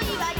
りは